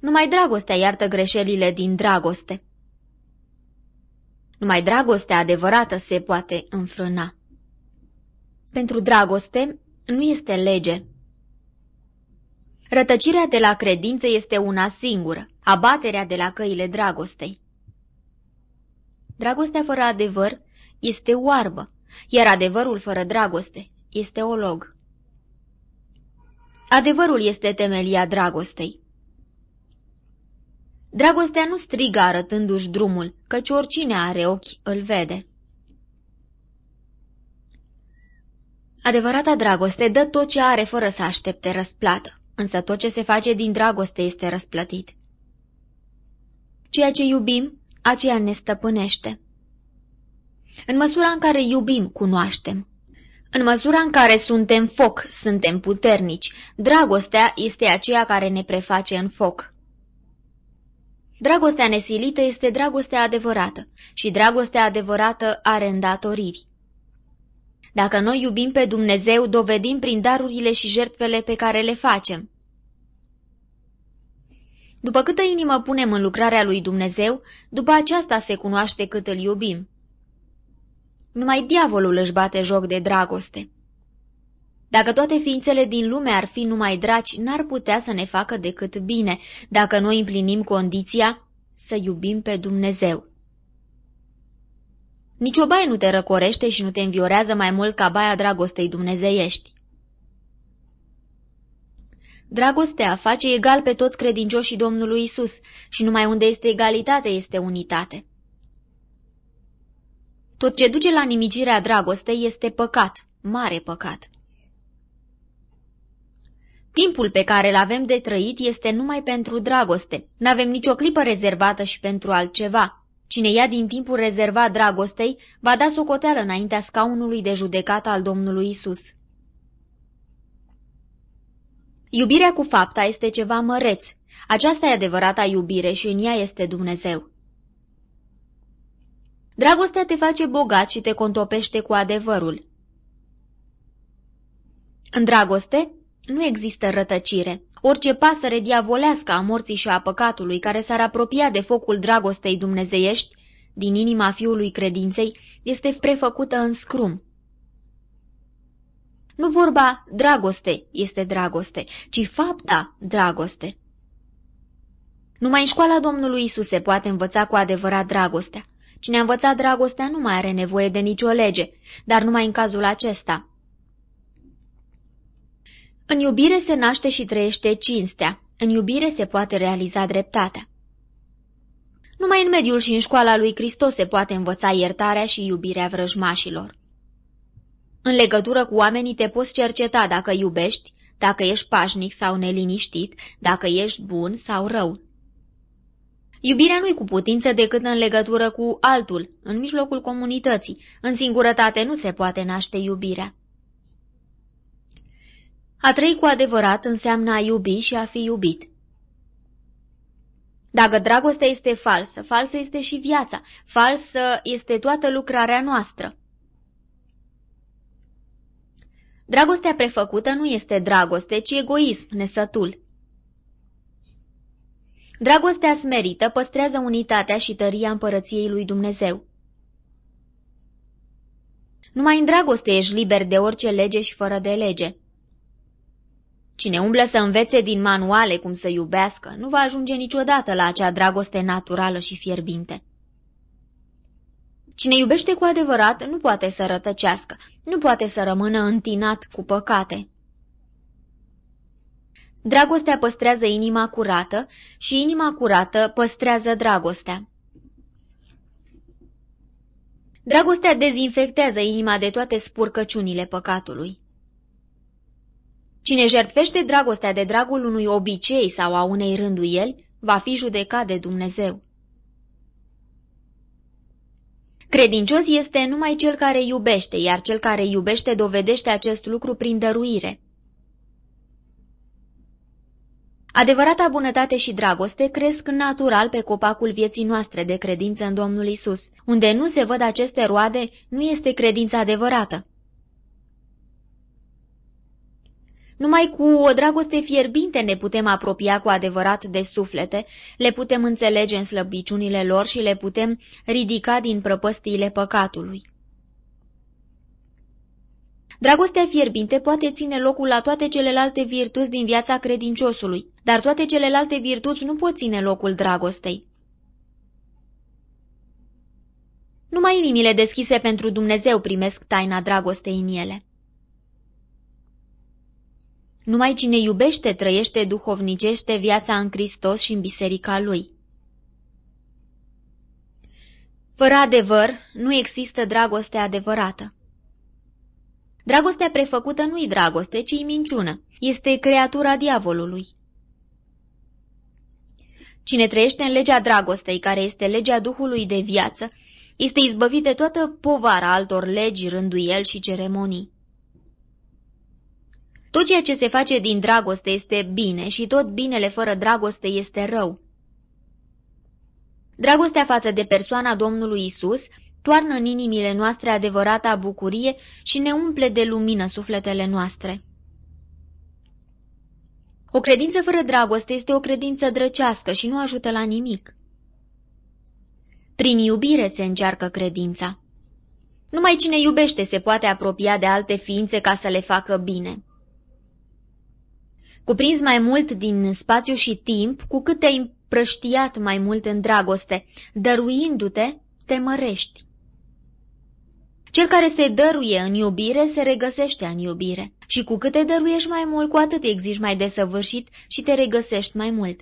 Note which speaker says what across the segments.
Speaker 1: Numai dragostea iartă greșelile din dragoste. Numai dragostea adevărată se poate înfrâna. Pentru dragoste nu este lege. Rătăcirea de la credință este una singură, abaterea de la căile dragostei. Dragostea fără adevăr este oarbă, iar adevărul fără dragoste este olog. Adevărul este temelia dragostei. Dragostea nu strigă arătându-și drumul, căci oricine are ochi îl vede. Adevărata dragoste dă tot ce are fără să aștepte răsplată, însă tot ce se face din dragoste este răsplătit. Ceea ce iubim, aceea ne stăpânește. În măsura în care iubim, cunoaștem. În măsura în care suntem foc, suntem puternici. Dragostea este aceea care ne preface în foc. Dragostea nesilită este dragostea adevărată și dragostea adevărată are îndatoriri. Dacă noi iubim pe Dumnezeu, dovedim prin darurile și jertfele pe care le facem. După câtă inimă punem în lucrarea lui Dumnezeu, după aceasta se cunoaște cât îl iubim. Numai diavolul își bate joc de dragoste. Dacă toate ființele din lume ar fi numai draci, n-ar putea să ne facă decât bine, dacă noi împlinim condiția să iubim pe Dumnezeu. Nici o baie nu te răcorește și nu te înviorează mai mult ca baia dragostei dumnezeiești. Dragostea face egal pe toți credincioșii Domnului Isus și numai unde este egalitate este unitate. Tot ce duce la nimicirea dragostei este păcat, mare păcat. Timpul pe care îl avem de trăit este numai pentru dragoste. N-avem nicio clipă rezervată și pentru altceva. Cine ia din timpul rezervat dragostei, va da socoteală înaintea scaunului de judecată al Domnului Isus. Iubirea cu fapta este ceva măreț. Aceasta e adevărata iubire și în ea este Dumnezeu. Dragostea te face bogat și te contopește cu adevărul. În dragoste nu există rătăcire. Orice pasăre diavolească a morții și a păcatului care s-ar apropia de focul dragostei dumnezeiești, din inima fiului credinței, este prefăcută în scrum. Nu vorba dragoste este dragoste, ci fapta dragoste. Numai în școala Domnului Isus se poate învăța cu adevărat dragostea. Cine a învățat dragostea nu mai are nevoie de nicio lege, dar numai în cazul acesta. În iubire se naște și trăiește cinstea, în iubire se poate realiza dreptatea. Numai în mediul și în școala lui Hristos se poate învăța iertarea și iubirea vrăjmașilor. În legătură cu oamenii te poți cerceta dacă iubești, dacă ești pașnic sau neliniștit, dacă ești bun sau rău. Iubirea nu-i cu putință decât în legătură cu altul, în mijlocul comunității. În singurătate nu se poate naște iubirea. A trăi cu adevărat înseamnă a iubi și a fi iubit. Dacă dragostea este falsă, falsă este și viața, falsă este toată lucrarea noastră. Dragostea prefăcută nu este dragoste, ci egoism, nesătul. Dragostea smerită păstrează unitatea și tăria împărăției lui Dumnezeu. Numai în dragoste ești liber de orice lege și fără de lege. Cine umblă să învețe din manuale cum să iubească, nu va ajunge niciodată la acea dragoste naturală și fierbinte. Cine iubește cu adevărat nu poate să rătăcească, nu poate să rămână întinat cu păcate. Dragostea păstrează inima curată și inima curată păstrează dragostea. Dragostea dezinfectează inima de toate spurcăciunile păcatului. Cine jertfește dragostea de dragul unui obicei sau a unei rânduieli, va fi judecat de Dumnezeu. Credincios este numai cel care iubește, iar cel care iubește dovedește acest lucru prin dăruire. Adevărata bunătate și dragoste cresc natural pe copacul vieții noastre de credință în Domnul Isus. Unde nu se văd aceste roade, nu este credința adevărată. Numai cu o dragoste fierbinte ne putem apropia cu adevărat de suflete, le putem înțelege în slăbiciunile lor și le putem ridica din prăpăstiile păcatului. Dragostea fierbinte poate ține locul la toate celelalte virtuți din viața credinciosului, dar toate celelalte virtuți nu pot ține locul dragostei. Numai inimile deschise pentru Dumnezeu primesc taina dragostei în ele. Numai cine iubește trăiește duhovnicește viața în Hristos și în biserica Lui. Fără adevăr, nu există dragoste adevărată. Dragostea prefăcută nu-i dragoste, ci minciună. Este creatura diavolului. Cine trăiește în legea dragostei, care este legea Duhului de viață, este izbăvit de toată povara altor legi, rânduieli și ceremonii. Tot ceea ce se face din dragoste este bine și tot binele fără dragoste este rău. Dragostea față de persoana Domnului Isus toarnă în inimile noastre adevărata bucurie și ne umple de lumină sufletele noastre. O credință fără dragoste este o credință drăcească și nu ajută la nimic. Prin iubire se încearcă credința. Numai cine iubește se poate apropia de alte ființe ca să le facă bine. Cuprins mai mult din spațiu și timp, cu cât te-ai împrăștiat mai mult în dragoste, dăruindu-te, te mărești. Cel care se dăruie în iubire se regăsește în iubire și cu cât te dăruiești mai mult, cu atât exiști mai desăvârșit și te regăsești mai mult.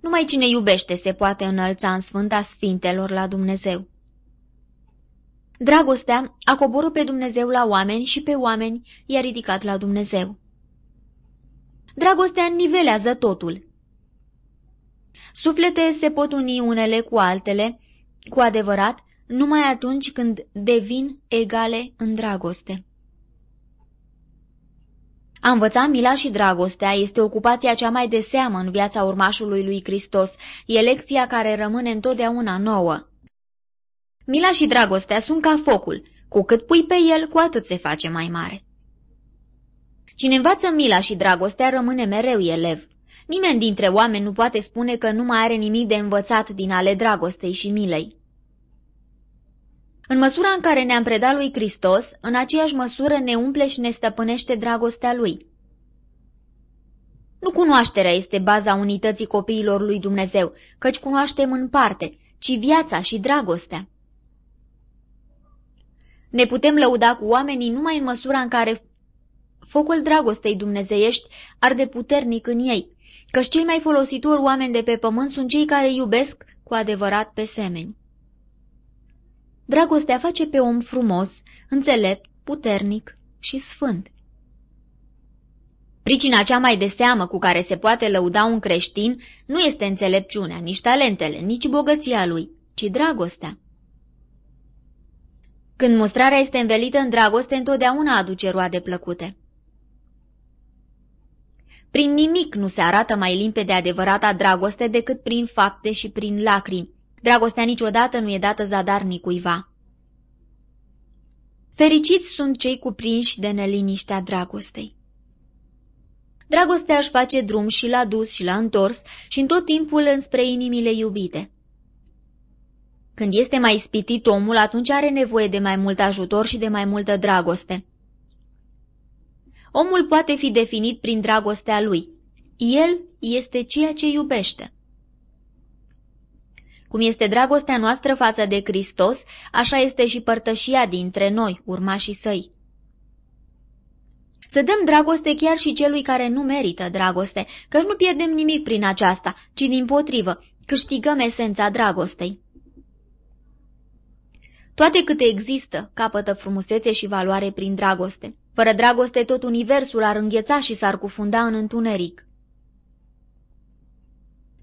Speaker 1: Numai cine iubește se poate înălța în sfânta sfintelor la Dumnezeu. Dragostea a coborât pe Dumnezeu la oameni și pe oameni i-a ridicat la Dumnezeu. Dragostea nivelează totul. Suflete se pot uni unele cu altele, cu adevărat, numai atunci când devin egale în dragoste. A învăța mila și dragostea este ocupația cea mai de seamă în viața urmașului lui Hristos, e lecția care rămâne întotdeauna nouă. Mila și dragostea sunt ca focul, cu cât pui pe el, cu atât se face mai mare. Cine învață mila și dragostea rămâne mereu elev. Nimeni dintre oameni nu poate spune că nu mai are nimic de învățat din ale dragostei și milei. În măsura în care ne-am predat lui Hristos, în aceeași măsură ne umple și ne stăpânește dragostea lui. Nu cunoașterea este baza unității copiilor lui Dumnezeu, căci cunoaștem în parte, ci viața și dragostea. Ne putem lăuda cu oamenii numai în măsura în care focul dragostei dumnezeiești arde puternic în ei, căci cei mai folositori oameni de pe pământ sunt cei care iubesc cu adevărat pe semeni. Dragostea face pe om frumos, înțelept, puternic și sfânt. Pricina cea mai de seamă cu care se poate lăuda un creștin nu este înțelepciunea, nici talentele, nici bogăția lui, ci dragostea. Când mustrarea este învelită în dragoste, întotdeauna aduce roade plăcute. Prin nimic nu se arată mai limpede adevărata dragoste decât prin fapte și prin lacrimi, Dragostea niciodată nu e dată zadarnic cuiva. Fericiți sunt cei cuprinși de neliniștea dragostei. Dragostea își face drum și la dus și la întors și în tot timpul înspre inimile iubite. Când este mai spitit omul, atunci are nevoie de mai mult ajutor și de mai multă dragoste. Omul poate fi definit prin dragostea lui. El este ceea ce iubește. Cum este dragostea noastră față de Hristos, așa este și părtășia dintre noi, urmașii săi. Să dăm dragoste chiar și celui care nu merită dragoste, căci nu pierdem nimic prin aceasta, ci din potrivă, câștigăm esența dragostei. Toate câte există capătă frumusețe și valoare prin dragoste. Fără dragoste tot universul ar îngheța și s-ar cufunda în întuneric.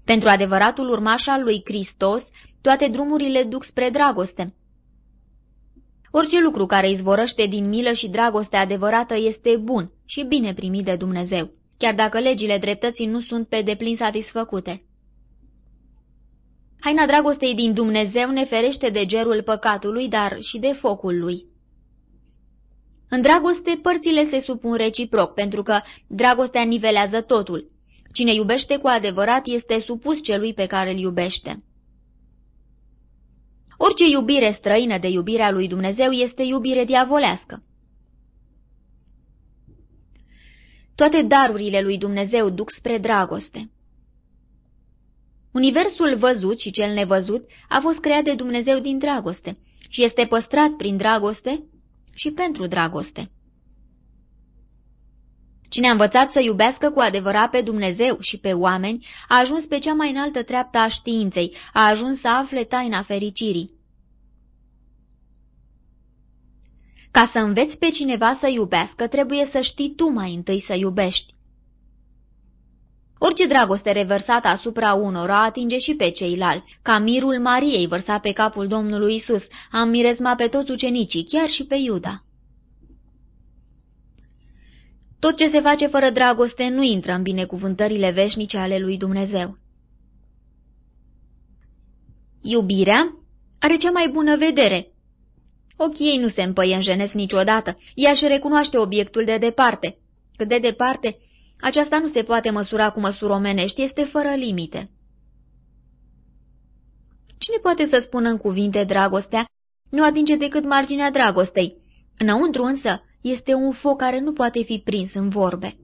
Speaker 1: Pentru adevăratul urmaș al lui Hristos, toate drumurile duc spre dragoste. Orice lucru care izvorăște din milă și dragoste adevărată este bun și bine primit de Dumnezeu, chiar dacă legile dreptății nu sunt pe deplin satisfăcute. Haina dragostei din Dumnezeu ne ferește de gerul păcatului, dar și de focul lui. În dragoste, părțile se supun reciproc, pentru că dragostea nivelează totul. Cine iubește cu adevărat este supus celui pe care îl iubește. Orice iubire străină de iubirea lui Dumnezeu este iubire diavolească. Toate darurile lui Dumnezeu duc spre dragoste. Universul văzut și cel nevăzut a fost creat de Dumnezeu din dragoste și este păstrat prin dragoste și pentru dragoste. Cine a învățat să iubească cu adevărat pe Dumnezeu și pe oameni, a ajuns pe cea mai înaltă treaptă a științei, a ajuns să afle taina fericirii. Ca să înveți pe cineva să iubească, trebuie să știi tu mai întâi să iubești. Orice dragoste revărsată asupra unora atinge și pe ceilalți. Ca mirul Mariei vărsa pe capul Domnului Isus, am mirezma pe toți ucenicii, chiar și pe Iuda. Tot ce se face fără dragoste nu intră în binecuvântările veșnice ale lui Dumnezeu. Iubirea are cea mai bună vedere. Ochii ei nu se împăienjenesc niciodată, ea își recunoaște obiectul de departe. Cât de departe, aceasta nu se poate măsura cu măsuri omenești, este fără limite. Cine poate să spună în cuvinte dragostea, nu atinge decât marginea dragostei. Înăuntru însă este un foc care nu poate fi prins în vorbe.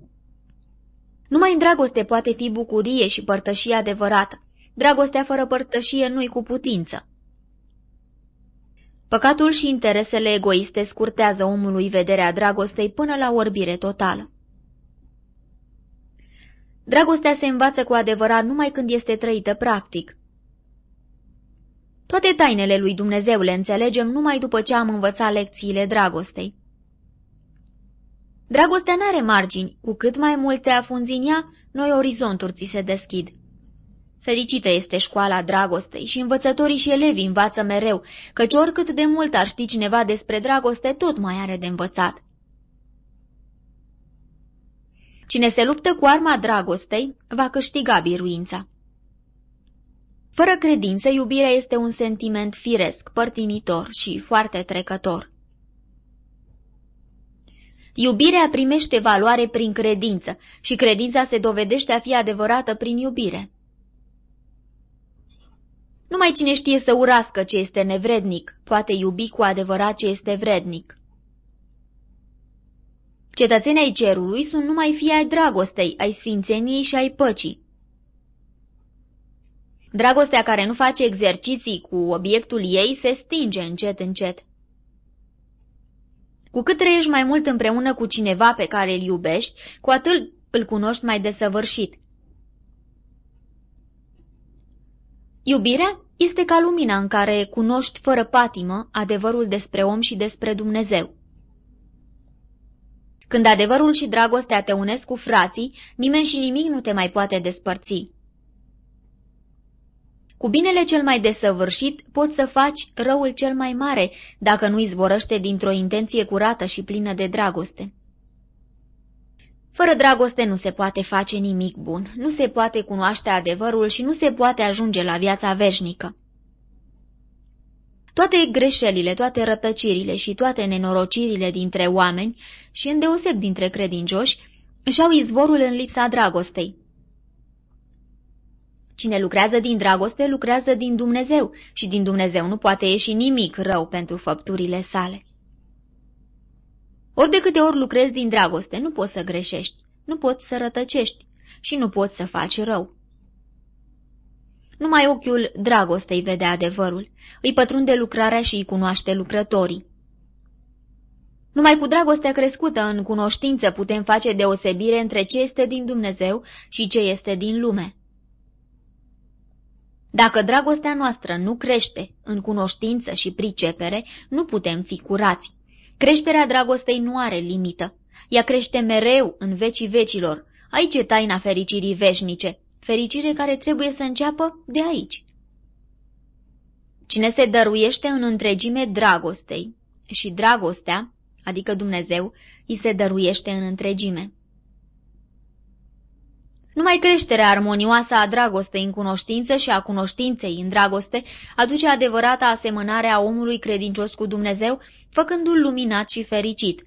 Speaker 1: Numai în dragoste poate fi bucurie și părtășie adevărată. Dragostea fără părtășie nu-i cu putință. Păcatul și interesele egoiste scurtează omului vederea dragostei până la orbire totală. Dragostea se învață cu adevărat numai când este trăită practic. Toate tainele lui Dumnezeu le înțelegem numai după ce am învățat lecțiile dragostei. Dragostea n-are margini, cu cât mai multe afunzi în ea, noi orizonturi ți se deschid. Fericită este școala dragostei și învățătorii și elevii învață mereu, căci oricât de mult ar ști cineva despre dragoste, tot mai are de învățat. Cine se luptă cu arma dragostei, va câștiga biruința. Fără credință, iubirea este un sentiment firesc, părtinitor și foarte trecător. Iubirea primește valoare prin credință și credința se dovedește a fi adevărată prin iubire. Numai cine știe să urască ce este nevrednic, poate iubi cu adevărat ce este vrednic. Cetățenii ai cerului sunt numai fii ai dragostei, ai sfințeniei și ai păcii. Dragostea care nu face exerciții cu obiectul ei se stinge încet încet. Cu cât trăiești mai mult împreună cu cineva pe care îl iubești, cu atât îl cunoști mai desăvârșit. Iubirea este ca lumina în care cunoști fără patimă adevărul despre om și despre Dumnezeu. Când adevărul și dragostea te unesc cu frații, nimeni și nimic nu te mai poate despărți. Cu binele cel mai desăvârșit poți să faci răul cel mai mare, dacă nu izvorăște dintr-o intenție curată și plină de dragoste. Fără dragoste nu se poate face nimic bun, nu se poate cunoaște adevărul și nu se poate ajunge la viața veșnică. Toate greșelile, toate rătăcirile și toate nenorocirile dintre oameni și îndeoseb dintre credincioși își au izvorul în lipsa dragostei. Cine lucrează din dragoste, lucrează din Dumnezeu și din Dumnezeu nu poate ieși nimic rău pentru făpturile sale. Ori de câte ori lucrezi din dragoste, nu poți să greșești, nu poți să rătăcești și nu poți să faci rău. Numai ochiul dragostei vede adevărul, îi pătrunde lucrarea și îi cunoaște lucrătorii. Numai cu dragostea crescută în cunoștință putem face deosebire între ce este din Dumnezeu și ce este din lume. Dacă dragostea noastră nu crește în cunoștință și pricepere, nu putem fi curați. Creșterea dragostei nu are limită. Ea crește mereu în vecii vecilor. Aici e taina fericirii veșnice, fericire care trebuie să înceapă de aici. Cine se dăruiește în întregime dragostei și dragostea, adică Dumnezeu, îi se dăruiește în întregime. Numai creșterea armonioasă a dragostei în cunoștință și a cunoștinței în dragoste aduce adevărata asemănare a omului credincios cu Dumnezeu, făcându-l luminat și fericit.